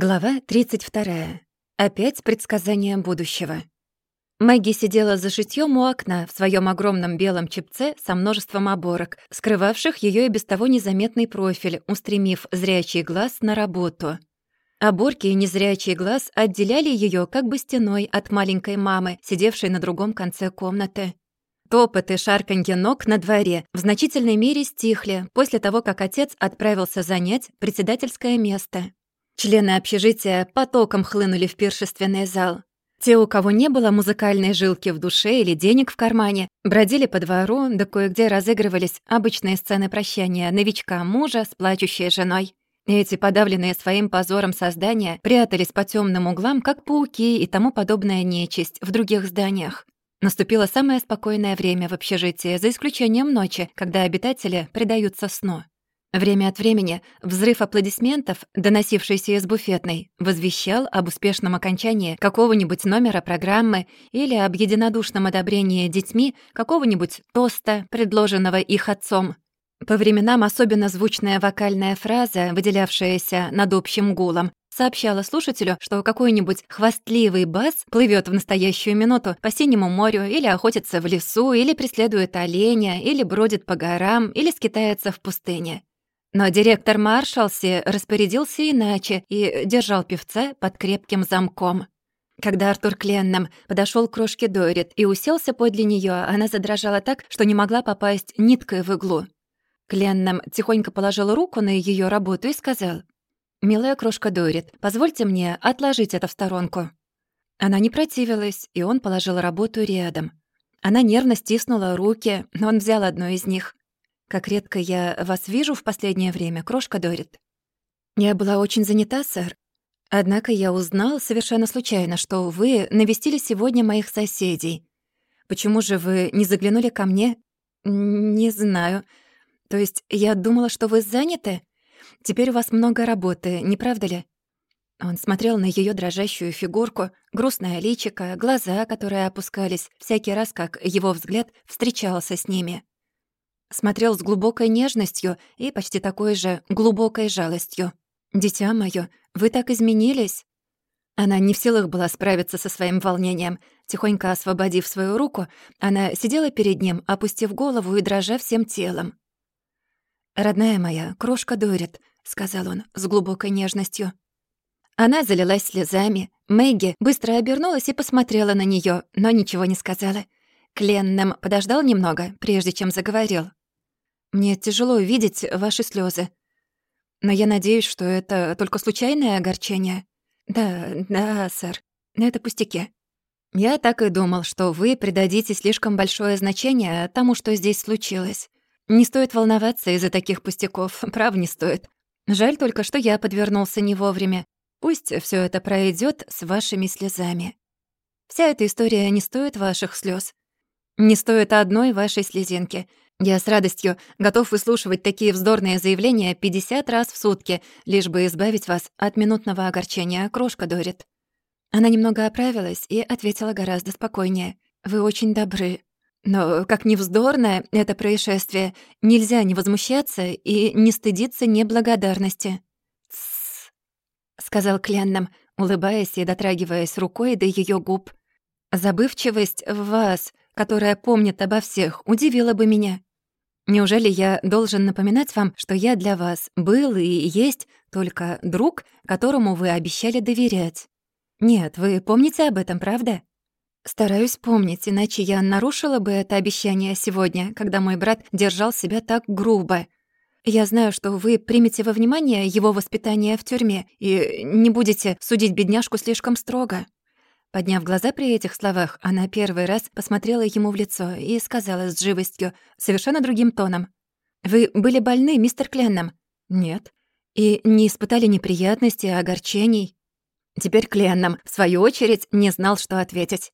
Глава 32. Опять предсказание будущего. Мэгги сидела за шитьём у окна в своем огромном белом чепце со множеством оборок, скрывавших ее и без того незаметный профиль, устремив зрячий глаз на работу. Оборки и незрячий глаз отделяли ее как бы стеной от маленькой мамы, сидевшей на другом конце комнаты. Топот и шарканье ног на дворе в значительной мере стихли после того, как отец отправился занять председательское место. Члены общежития потоком хлынули в пиршественный зал. Те, у кого не было музыкальной жилки в душе или денег в кармане, бродили по двору, да кое-где разыгрывались обычные сцены прощания новичка мужа с плачущей женой. Эти подавленные своим позором создания прятались по темным углам, как пауки и тому подобная нечисть в других зданиях. Наступило самое спокойное время в общежитии, за исключением ночи, когда обитатели предаются сну. Время от времени взрыв аплодисментов, доносившийся из буфетной, возвещал об успешном окончании какого-нибудь номера программы или об единодушном одобрении детьми какого-нибудь тоста, предложенного их отцом. По временам особенно звучная вокальная фраза, выделявшаяся над общим гулом, сообщала слушателю, что какой-нибудь хвастливый бас плывет в настоящую минуту по синему морю или охотится в лесу, или преследует оленя, или бродит по горам, или скитается в пустыне. Но директор Маршалси распорядился иначе и держал певца под крепким замком. Когда Артур Кленном подошел к крошке Дойрит и уселся подле нее, она задрожала так, что не могла попасть ниткой в иглу. Кленном тихонько положил руку на ее работу и сказал, «Милая крошка Дойрит, позвольте мне отложить это в сторонку». Она не противилась, и он положил работу рядом. Она нервно стиснула руки, но он взял одну из них. Как редко я вас вижу в последнее время, крошка Дорит. Я была очень занята, сэр. Однако я узнал совершенно случайно, что вы навестили сегодня моих соседей. Почему же вы не заглянули ко мне? Не знаю. То есть я думала, что вы заняты? Теперь у вас много работы, не правда ли? Он смотрел на ее дрожащую фигурку, грустное личико, глаза, которые опускались всякий раз, как его взгляд встречался с ними. Смотрел с глубокой нежностью и почти такой же глубокой жалостью. «Дитя моё, вы так изменились?» Она не в силах была справиться со своим волнением. Тихонько освободив свою руку, она сидела перед ним, опустив голову и дрожа всем телом. «Родная моя, крошка Дорит», — сказал он с глубокой нежностью. Она залилась слезами. Мэгги быстро обернулась и посмотрела на неё, но ничего не сказала. Кленном подождал немного, прежде чем заговорил. Мне тяжело видеть ваши слезы. Но я надеюсь, что это только случайное огорчение. Да, да, сэр. Это пустяки. Я так и думал, что вы придадите слишком большое значение тому, что здесь случилось. Не стоит волноваться из-за таких пустяков, прав не стоит. Жаль только, что я подвернулся не вовремя. Пусть все это пройдет с вашими слезами. Вся эта история не стоит ваших слез. Не стоит одной вашей слезинки — я с радостью готов выслушивать такие вздорные заявления 50 раз в сутки, лишь бы избавить вас от минутного огорчения, крошка Дорит». Она немного оправилась и ответила гораздо спокойнее. «Вы очень добры. Но, как ни вздорное это происшествие, нельзя не возмущаться и не стыдиться неблагодарности». «Тссс», — сказал Кленном, улыбаясь и дотрагиваясь рукой до ее губ. «Забывчивость в вас, которая помнит обо всех, удивила бы меня. Неужели я должен напоминать вам, что я для вас был и есть только друг, которому вы обещали доверять? Нет, вы помните об этом, правда? Стараюсь помнить, иначе я нарушила бы это обещание сегодня, когда мой брат держал себя так грубо. Я знаю, что вы примете во внимание его воспитание в тюрьме и не будете судить бедняжку слишком строго. Подняв глаза при этих словах, она первый раз посмотрела ему в лицо и сказала с живостью, совершенно другим тоном. «Вы были больны, мистер Кленном?» «Нет». «И не испытали неприятностей, огорчений?» Теперь Кленном, в свою очередь, не знал, что ответить.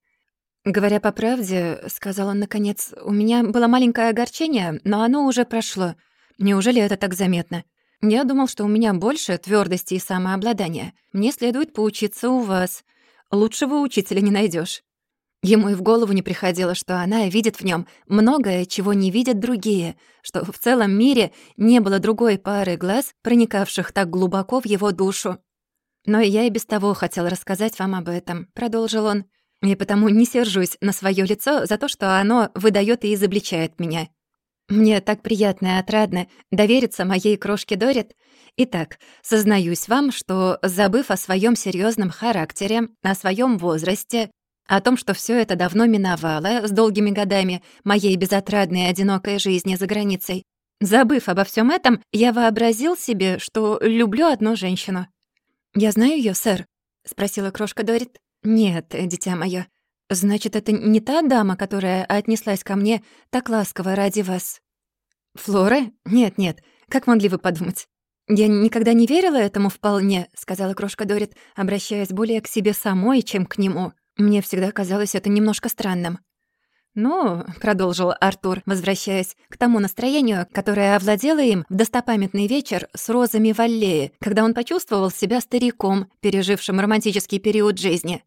«Говоря по правде, — сказал он наконец, — у меня было маленькое огорчение, но оно уже прошло. Неужели это так заметно? Я думал, что у меня больше твердости и самообладания. Мне следует поучиться у вас. Лучшего учителя не найдешь. Ему и в голову не приходило, что она видит в нем многое, чего не видят другие, что в целом мире не было другой пары глаз, проникавших так глубоко в его душу. Но я и без того хотел рассказать вам об этом», — продолжил он. «И потому не сержусь на свое лицо за то, что оно выдает и изобличает меня. Мне так приятно и отрадно довериться моей крошке Дорит. Итак, сознаюсь вам, что, забыв о своем серьезном характере, о своем возрасте, о том, что все это давно миновало с долгими годами моей безотрадной одинокой жизни за границей, забыв обо всем этом, я вообразил себе, что люблю одну женщину. «Я знаю ее, сэр?» — спросила крошка Дорит. «Нет, дитя мое. Значит, это не та дама, которая отнеслась ко мне так ласково ради вас?» «Флора? Нет-нет, как могли вы подумать?» «Я никогда не верила этому вполне», — сказала крошка Дорит, обращаясь более к себе самой, чем к нему. «Мне всегда казалось это немножко странным». «Ну», — продолжил Артур, возвращаясь к тому настроению, которое овладело им в достопамятный вечер с розами в аллее, когда он почувствовал себя стариком, пережившим романтический период жизни.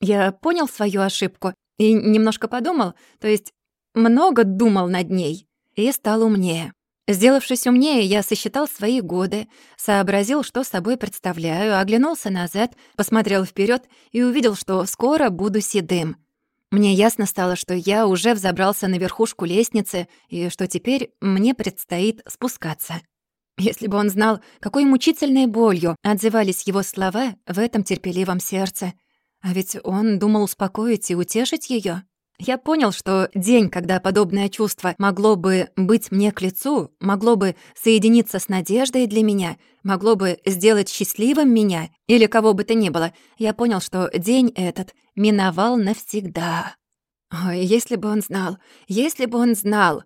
«Я понял свою ошибку и немножко подумал, то есть много думал над ней, и стал умнее. Сделавшись умнее, я сосчитал свои годы, сообразил, что собой представляю, оглянулся назад, посмотрел вперед и увидел, что скоро буду седым». Мне ясно стало, что я уже взобрался на верхушку лестницы и что теперь мне предстоит спускаться. Если бы он знал, какой мучительной болью отзывались его слова в этом терпеливом сердце. А ведь он думал успокоить и утешить ее. Я понял, что день, когда подобное чувство могло бы быть мне к лицу, могло бы соединиться с надеждой для меня, могло бы сделать счастливым меня или кого бы то ни было, я понял, что день этот миновал навсегда. Ой, если бы он знал, если бы он знал,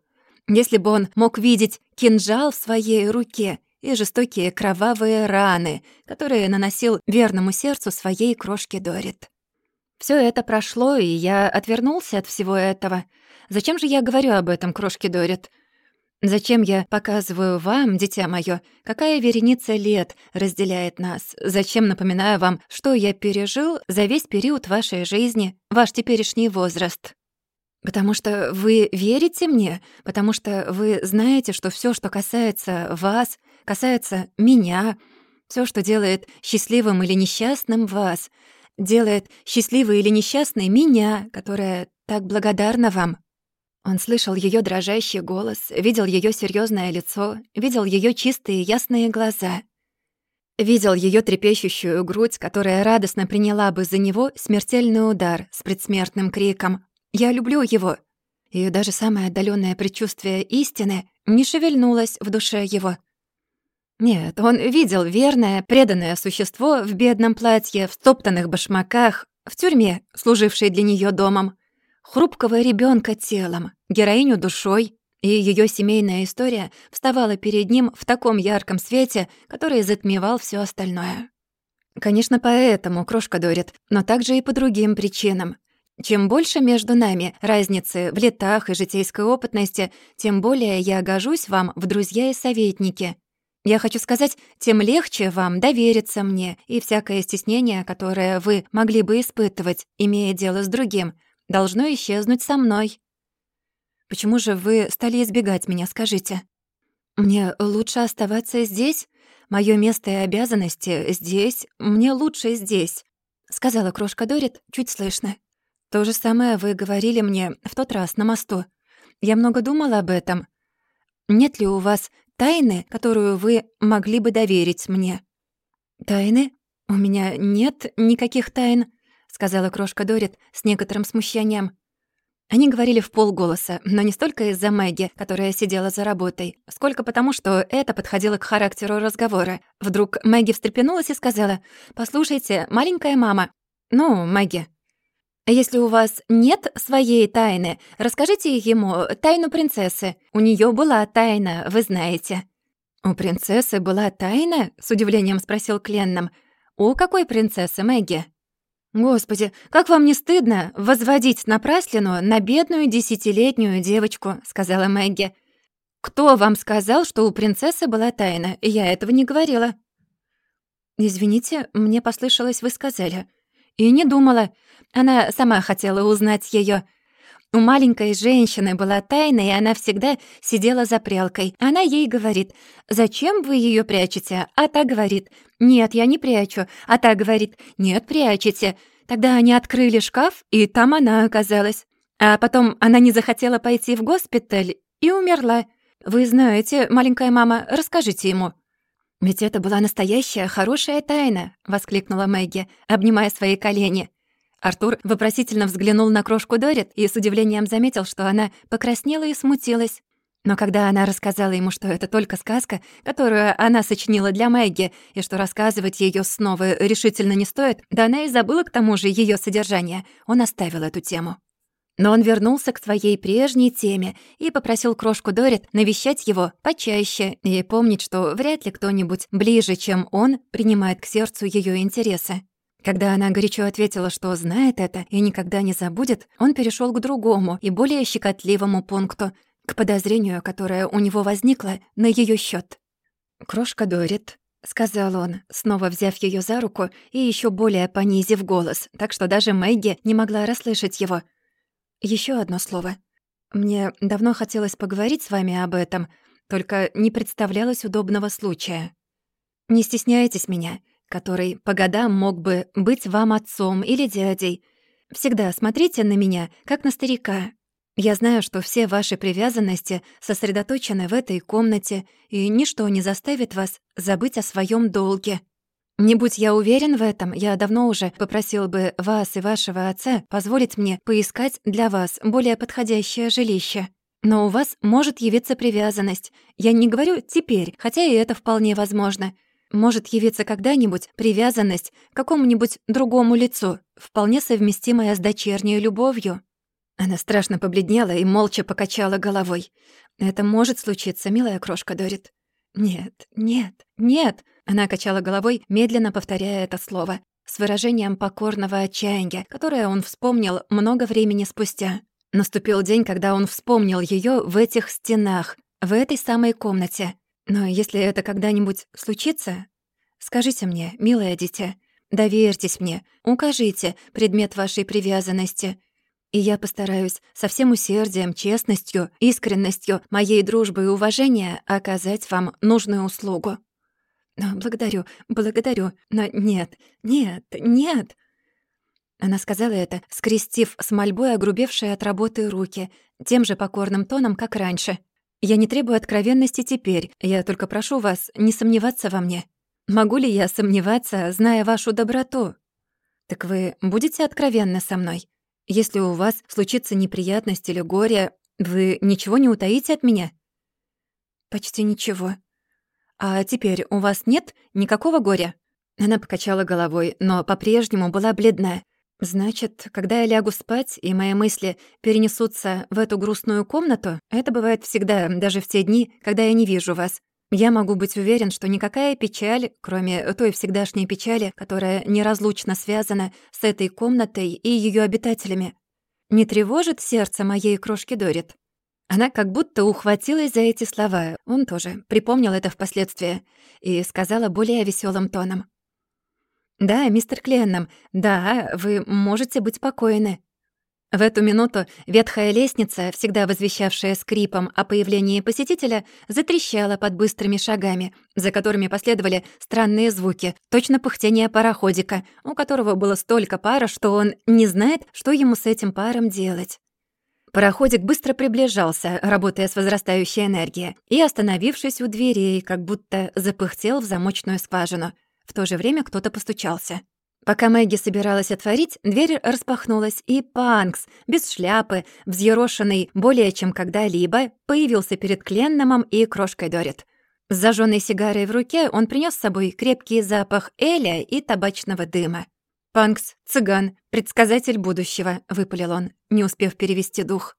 если бы он мог видеть кинжал в своей руке и жестокие кровавые раны, которые наносил верному сердцу своей крошки Дорит. Все это прошло, и я отвернулся от всего этого. Зачем же я говорю об этом, крошки Дорит? Зачем я показываю вам, дитя мое, какая вереница лет разделяет нас? Зачем напоминаю вам, что я пережил за весь период вашей жизни, ваш теперешний возраст? Потому что вы верите мне, потому что вы знаете, что все, что касается вас, касается меня, все, что делает счастливым или несчастным вас — делает счастливой или несчастной меня, которая так благодарна вам». Он слышал ее дрожащий голос, видел ее серьезное лицо, видел ее чистые ясные глаза. Видел ее трепещущую грудь, которая радостно приняла бы за него смертельный удар с предсмертным криком «Я люблю его!» И даже самое отдаленное предчувствие истины не шевельнулось в душе его — нет, он видел верное, преданное существо в бедном платье, в стоптанных башмаках, в тюрьме, служившей для нее домом, хрупкого ребенка телом, героиню душой, и ее семейная история вставала перед ним в таком ярком свете, который затмевал все остальное. Конечно, поэтому, крошка Дорит, но также и по другим причинам. Чем больше между нами разницы в летах и житейской опытности, тем более я гожусь вам в друзья и советники, я хочу сказать, тем легче вам довериться мне, и всякое стеснение, которое вы могли бы испытывать, имея дело с другим, должно исчезнуть со мной. Почему же вы стали избегать меня, скажите? Мне лучше оставаться здесь? Моё место и обязанности здесь, мне лучше здесь, сказала крошка Дорит чуть слышно. То же самое вы говорили мне в тот раз на мосту. Я много думала об этом. Нет ли у вас тайны, которую вы могли бы доверить мне». «Тайны? У меня нет никаких тайн», — сказала крошка Дорит с некоторым смущением. Они говорили в полголоса, но не столько из-за Мэгги, которая сидела за работой, сколько потому, что это подходило к характеру разговора. Вдруг Мэгги встрепенулась и сказала, «Послушайте, маленькая мама». «Ну, Мэгги». «Если у вас нет своей тайны, расскажите ему тайну принцессы. У нее была тайна, вы знаете». «У принцессы была тайна?» — с удивлением спросил Кленном. «У какой принцессы, Мэгги?» «Господи, как вам не стыдно возводить напраслину на бедную десятилетнюю девочку?» — сказала Мэгги. «Кто вам сказал, что у принцессы была тайна? Я этого не говорила». «Извините, мне послышалось, вы сказали». «И не думала. Она сама хотела узнать ее. У маленькой женщины была тайна, и она всегда сидела за прялкой. Она ей говорит, «Зачем вы ее прячете?» А та говорит, «Нет, я не прячу». А та говорит, «Нет, прячете». Тогда они открыли шкаф, и там она оказалась. А потом она не захотела пойти в госпиталь и умерла. Вы знаете, маленькая мама, расскажите ему». «Ведь это была настоящая хорошая тайна», — воскликнула Мэгги, обнимая свои колени. Артур вопросительно взглянул на крошку Дорит и с удивлением заметил, что она покраснела и смутилась. Но когда она рассказала ему, что это только сказка, которую она сочинила для Мэгги, и что рассказывать ее снова решительно не стоит, да она и забыла к тому же ее содержание, он оставил эту тему. Но он вернулся к своей прежней теме и попросил крошку Дорит навещать его почаще и помнить, что вряд ли кто-нибудь ближе, чем он, принимает к сердцу ее интересы. Когда она горячо ответила, что знает это и никогда не забудет, он перешел к другому и более щекотливому пункту, к подозрению, которое у него возникло на ее счет. «Крошка Дорит», — сказал он, снова взяв ее за руку и еще более понизив голос, так что даже Мэгги не могла расслышать его. Еще одно слово. Мне давно хотелось поговорить с вами об этом, только не представлялось удобного случая. Не стесняйтесь меня который по годам мог бы быть вам отцом или дядей. Всегда смотрите на меня, как на старика. Я знаю, что все ваши привязанности сосредоточены в этой комнате, и ничто не заставит вас забыть о своем долге. Не будь я уверен в этом, я давно уже попросил бы вас и вашего отца позволить мне поискать для вас более подходящее жилище. Но у вас может явиться привязанность. Я не говорю «теперь», хотя и это вполне возможно — может явиться когда-нибудь привязанность к какому-нибудь другому лицу, вполне совместимая с дочерней любовью. Она страшно побледнела и молча покачала головой. «Это может случиться, милая крошка Дорит». «Нет, нет, нет!» Она качала головой, медленно повторяя это слово, с выражением покорного отчаяния, которое он вспомнил много времени спустя. Наступил день, когда он вспомнил ее в этих стенах, в этой самой комнате. Но если это когда-нибудь случится, скажите мне, милое дитя, доверьтесь мне, укажите предмет вашей привязанности, и я постараюсь со всем усердием, честностью, искренностью моей дружбы и уважения оказать вам нужную услугу. Благодарю, благодарю, но нет, нет, нет. Она сказала это, скрестив с мольбой огрубевшие от работы руки, тем же покорным тоном, как раньше — я не требую откровенности теперь, я только прошу вас не сомневаться во мне. Могу ли я сомневаться, зная вашу доброту? Так вы будете откровенны со мной? Если у вас случится неприятность или горе, вы ничего не утаите от меня? Почти ничего. А теперь у вас нет никакого горя? Она покачала головой, но по-прежнему была бледная. Значит, когда я лягу спать, и мои мысли перенесутся в эту грустную комнату, это бывает всегда, даже в те дни, когда я не вижу вас. Я могу быть уверен, что никакая печаль, кроме той всегдашней печали, которая неразлучно связана с этой комнатой и ее обитателями, не тревожит сердце моей крошки Дорит. Она как будто ухватилась за эти слова. Он тоже припомнил это впоследствии и сказала более веселым тоном. «Да, мистер Кленном, да, вы можете быть покойны». В эту минуту ветхая лестница, всегда возвещавшая скрипом о появлении посетителя, затрещала под быстрыми шагами, за которыми последовали странные звуки, точно пыхтение пароходика, у которого было столько пара, что он не знает, что ему с этим паром делать. Пароходик быстро приближался, работая с возрастающей энергией, и, остановившись у дверей, как будто запыхтел в замочную скважину — в то же время кто-то постучался. Пока Мэгги собиралась отворить, дверь распахнулась, и Панкс, без шляпы, взъерошенный более чем когда-либо, появился перед Кленномом и крошкой Дорит. С зажженной сигарой в руке он принес с собой крепкий запах эля и табачного дыма. «Панкс, цыган, предсказатель будущего», — выпалил он, не успев перевести дух.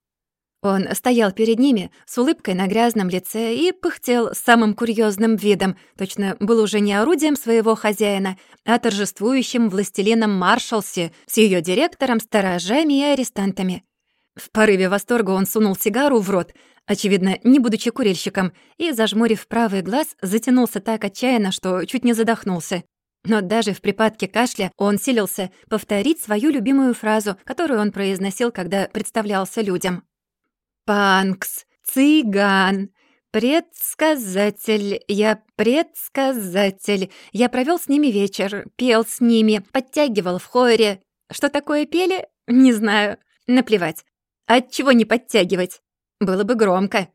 Он стоял перед ними с улыбкой на грязном лице и пыхтел самым курьезным видом, точно был уже не орудием своего хозяина, а торжествующим властелином Маршалси с ее директором, сторожами и арестантами. В порыве восторга он сунул сигару в рот, очевидно, не будучи курильщиком, и, зажмурив правый глаз, затянулся так отчаянно, что чуть не задохнулся. Но даже в припадке кашля он силился повторить свою любимую фразу, которую он произносил, когда представлялся людям. «Панкс, цыган, предсказатель, я предсказатель. Я провел с ними вечер, пел с ними, подтягивал в хоре. Что такое пели? Не знаю. Наплевать. От чего не подтягивать? Было бы громко.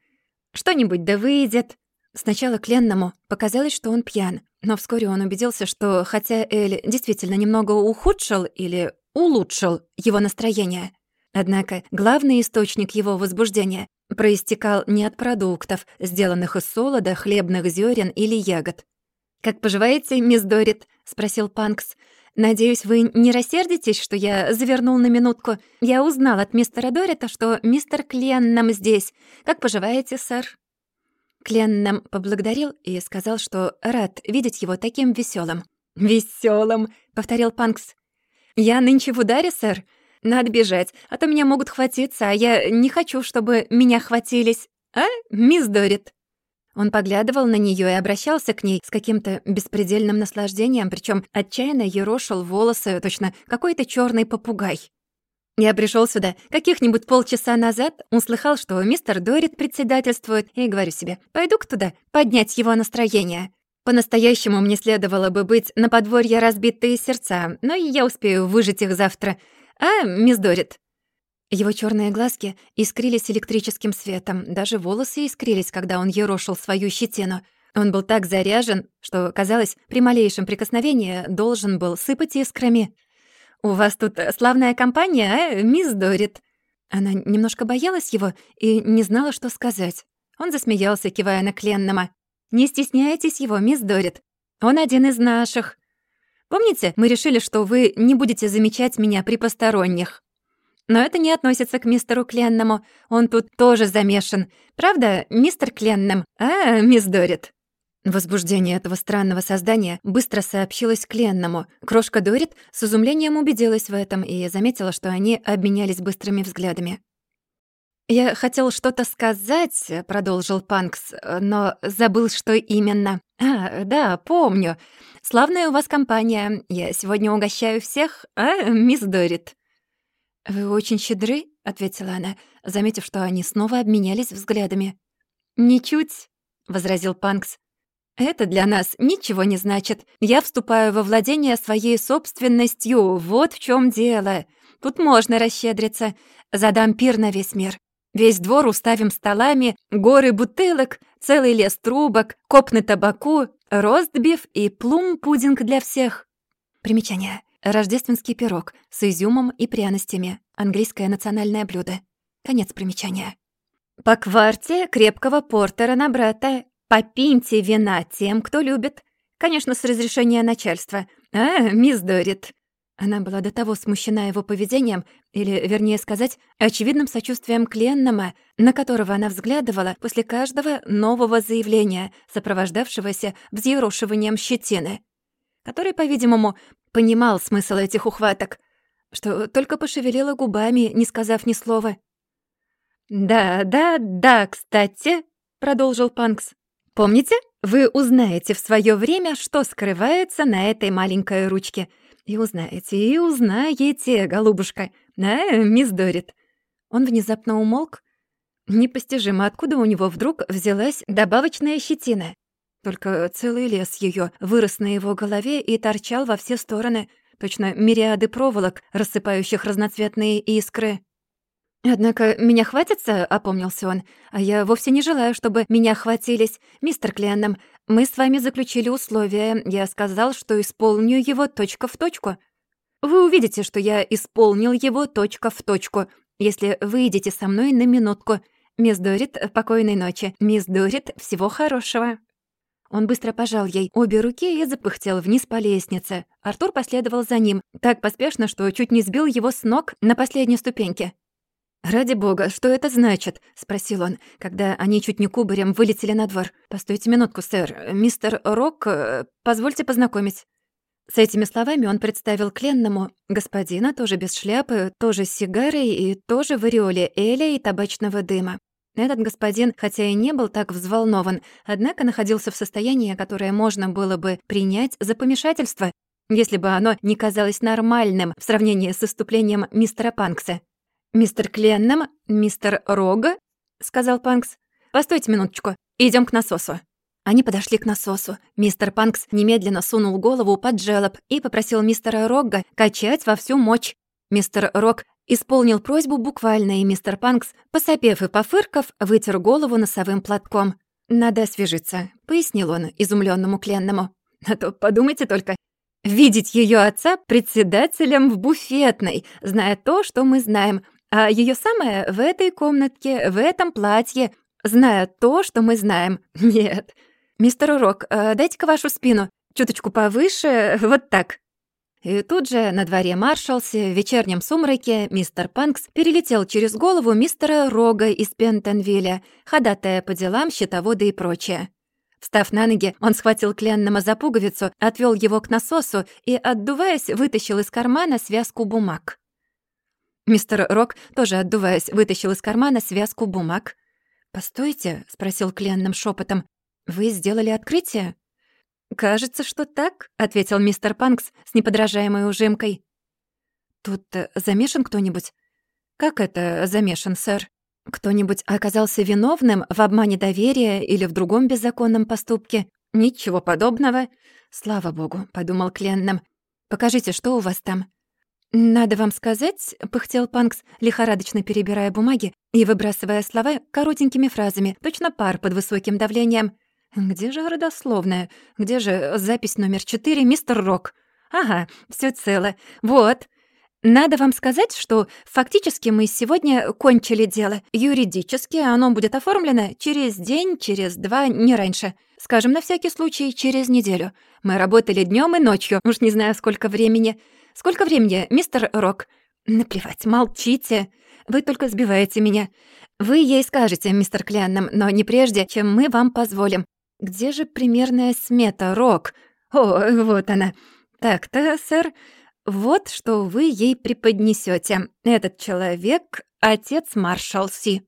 Что-нибудь да выйдет. Сначала Кленному показалось, что он пьян, но вскоре он убедился, что хотя Эль действительно немного ухудшил или улучшил его настроение, однако главный источник его возбуждения проистекал не от продуктов, сделанных из солода, хлебных зерен или ягод. «Как поживаете, мисс Дорит?» — спросил Панкс. «Надеюсь, вы не рассердитесь, что я завернул на минутку. Я узнал от мистера Дорита, что мистер Кленнам здесь. Как поживаете, сэр?» Клен нам поблагодарил и сказал, что рад видеть его таким веселым. Веселым, повторил Панкс. «Я нынче в ударе, сэр. Надо бежать, а то меня могут хватиться, а я не хочу, чтобы меня хватились. А, мисс Дорит?» Он поглядывал на нее и обращался к ней с каким-то беспредельным наслаждением, причем отчаянно ерошил волосы, точно какой-то черный попугай. Я пришел сюда каких-нибудь полчаса назад, услыхал, что мистер Дорит председательствует, и говорю себе, пойду-ка туда, поднять его настроение. По-настоящему мне следовало бы быть на подворье разбитые сердца, но я успею выжить их завтра. А, мисс Дорит?» Его черные глазки искрились электрическим светом, даже волосы искрились, когда он ерошил свою щетину. Он был так заряжен, что, казалось, при малейшем прикосновении должен был сыпать искрами. «У вас тут э, славная компания, а, мисс Дорит?» Она немножко боялась его и не знала, что сказать. Он засмеялся, кивая на Кленнама. «Не стесняйтесь его, мисс Дорит. Он один из наших. Помните, мы решили, что вы не будете замечать меня при посторонних?» Но это не относится к мистеру Кленнаму. Он тут тоже замешан. Правда, мистер Кленнам? А, мисс Дорит?» Возбуждение этого странного создания быстро сообщилось Кленному. Крошка Дорит с изумлением убедилась в этом и заметила, что они обменялись быстрыми взглядами. «Я хотел что-то сказать», — продолжил Панкс, «но забыл, что именно. А, да, помню. Славная у вас компания. Я сегодня угощаю всех, а, мисс Дорит?» «Вы очень щедры», — ответила она, заметив, что они снова обменялись взглядами. «Ничуть», — возразил Панкс. Это для нас ничего не значит. Я вступаю во владение своей собственностью. Вот в чем дело. Тут можно расщедриться. Задам пир на весь мир. Весь двор уставим столами, горы бутылок, целый лес трубок, копны табаку, ростбиф и плум-пудинг для всех. Примечание. Рождественский пирог с изюмом и пряностями. Английское национальное блюдо. Конец примечания. По кварте крепкого портера на брата Попиньте вина тем, кто любит. Конечно, с разрешения начальства. А, мисс Дорит». Она была до того смущена его поведением, или, вернее сказать, очевидным сочувствием Кленнама, на которого она взглядывала после каждого нового заявления, сопровождавшегося взъерошиванием щетины, который, по-видимому, понимал смысл этих ухваток, что только пошевелила губами, не сказав ни слова. «Да, да, да, кстати», — продолжил Панкс, Помните? Вы узнаете в свое время, что скрывается на этой маленькой ручке. И узнаете, и узнаете, голубушка. А, мисс Дорит. Он внезапно умолк. Непостижимо, откуда у него вдруг взялась добавочная щетина. Только целый лес ее вырос на его голове и торчал во все стороны, точно мириады проволок, рассыпающих разноцветные искры. «Однако меня хватится?» — опомнился он. «А я вовсе не желаю, чтобы меня хватились. Мистер Кленном, мы с вами заключили условия. Я сказал, что исполню его точка в точку. Вы увидите, что я исполнил его точка в точку, если выйдете со мной на минутку. Мисс Дорит, покойной ночи. Мисс Дорит, всего хорошего». Он быстро пожал ей обе руки и запыхтел вниз по лестнице. Артур последовал за ним, так поспешно, что чуть не сбил его с ног на последней ступеньке. «Ради бога, что это значит?» — спросил он, когда они чуть не кубарем вылетели на двор. «Постойте минутку, сэр. Мистер Рок, э, позвольте познакомить». С этими словами он представил Кленному господина, тоже без шляпы, тоже с сигарой и тоже в ореоле эля и табачного дыма. Этот господин, хотя и не был так взволнован, однако находился в состоянии, которое можно было бы принять за помешательство, если бы оно не казалось нормальным в сравнении с выступлением мистера Панкса. «Мистер Кленном, мистер Рога», — сказал Панкс. «Постойте минуточку, идем к насосу». Они подошли к насосу. Мистер Панкс немедленно сунул голову под желоб и попросил мистера Рогга качать во всю мощь. Мистер Рог исполнил просьбу буквально, и мистер Панкс, посопев и пофырков, вытер голову носовым платком. «Надо освежиться», — пояснил он изумленному Кленному. «А то подумайте только, видеть ее отца председателем в буфетной, зная то, что мы знаем, а ее самое в этой комнатке, в этом платье, зная то, что мы знаем. Нет, «Мистер Урок, э, дайте-ка вашу спину чуточку повыше, вот так». И тут же на дворе маршалсе в вечернем сумраке мистер Панкс перелетел через голову мистера Рога из Пентонвилля, ходатая по делам, счетовода и прочее. Встав на ноги, он схватил Кленнама за пуговицу, отвел его к насосу и, отдуваясь, вытащил из кармана связку бумаг. Мистер Рок, тоже отдуваясь, вытащил из кармана связку бумаг. «Постойте», — спросил Кленном шепотом, «Вы сделали открытие?» «Кажется, что так», — ответил мистер Панкс с неподражаемой ужимкой. «Тут э, замешан кто-нибудь?» «Как это замешан, сэр? Кто-нибудь оказался виновным в обмане доверия или в другом беззаконном поступке?» «Ничего подобного». «Слава богу», — подумал Кленном. «Покажите, что у вас там?» «Надо вам сказать», — пыхтел Панкс, лихорадочно перебирая бумаги и выбрасывая слова коротенькими фразами, точно пар под высоким давлением. Где же родословная? Где же запись номер четыре, мистер Рок? Ага, все цело. Вот. Надо вам сказать, что фактически мы сегодня кончили дело. Юридически оно будет оформлено через день, через два, не раньше. Скажем, на всякий случай, через неделю. Мы работали днем и ночью, уж не знаю, сколько времени. Сколько времени, мистер Рок? Наплевать, молчите. Вы только сбиваете меня. Вы ей скажете, мистер Клянном, но не прежде, чем мы вам позволим. Где же примерная смета, Рок? О, вот она. Так-то, сэр, вот что вы ей преподнесете. Этот человек — отец Маршал Си.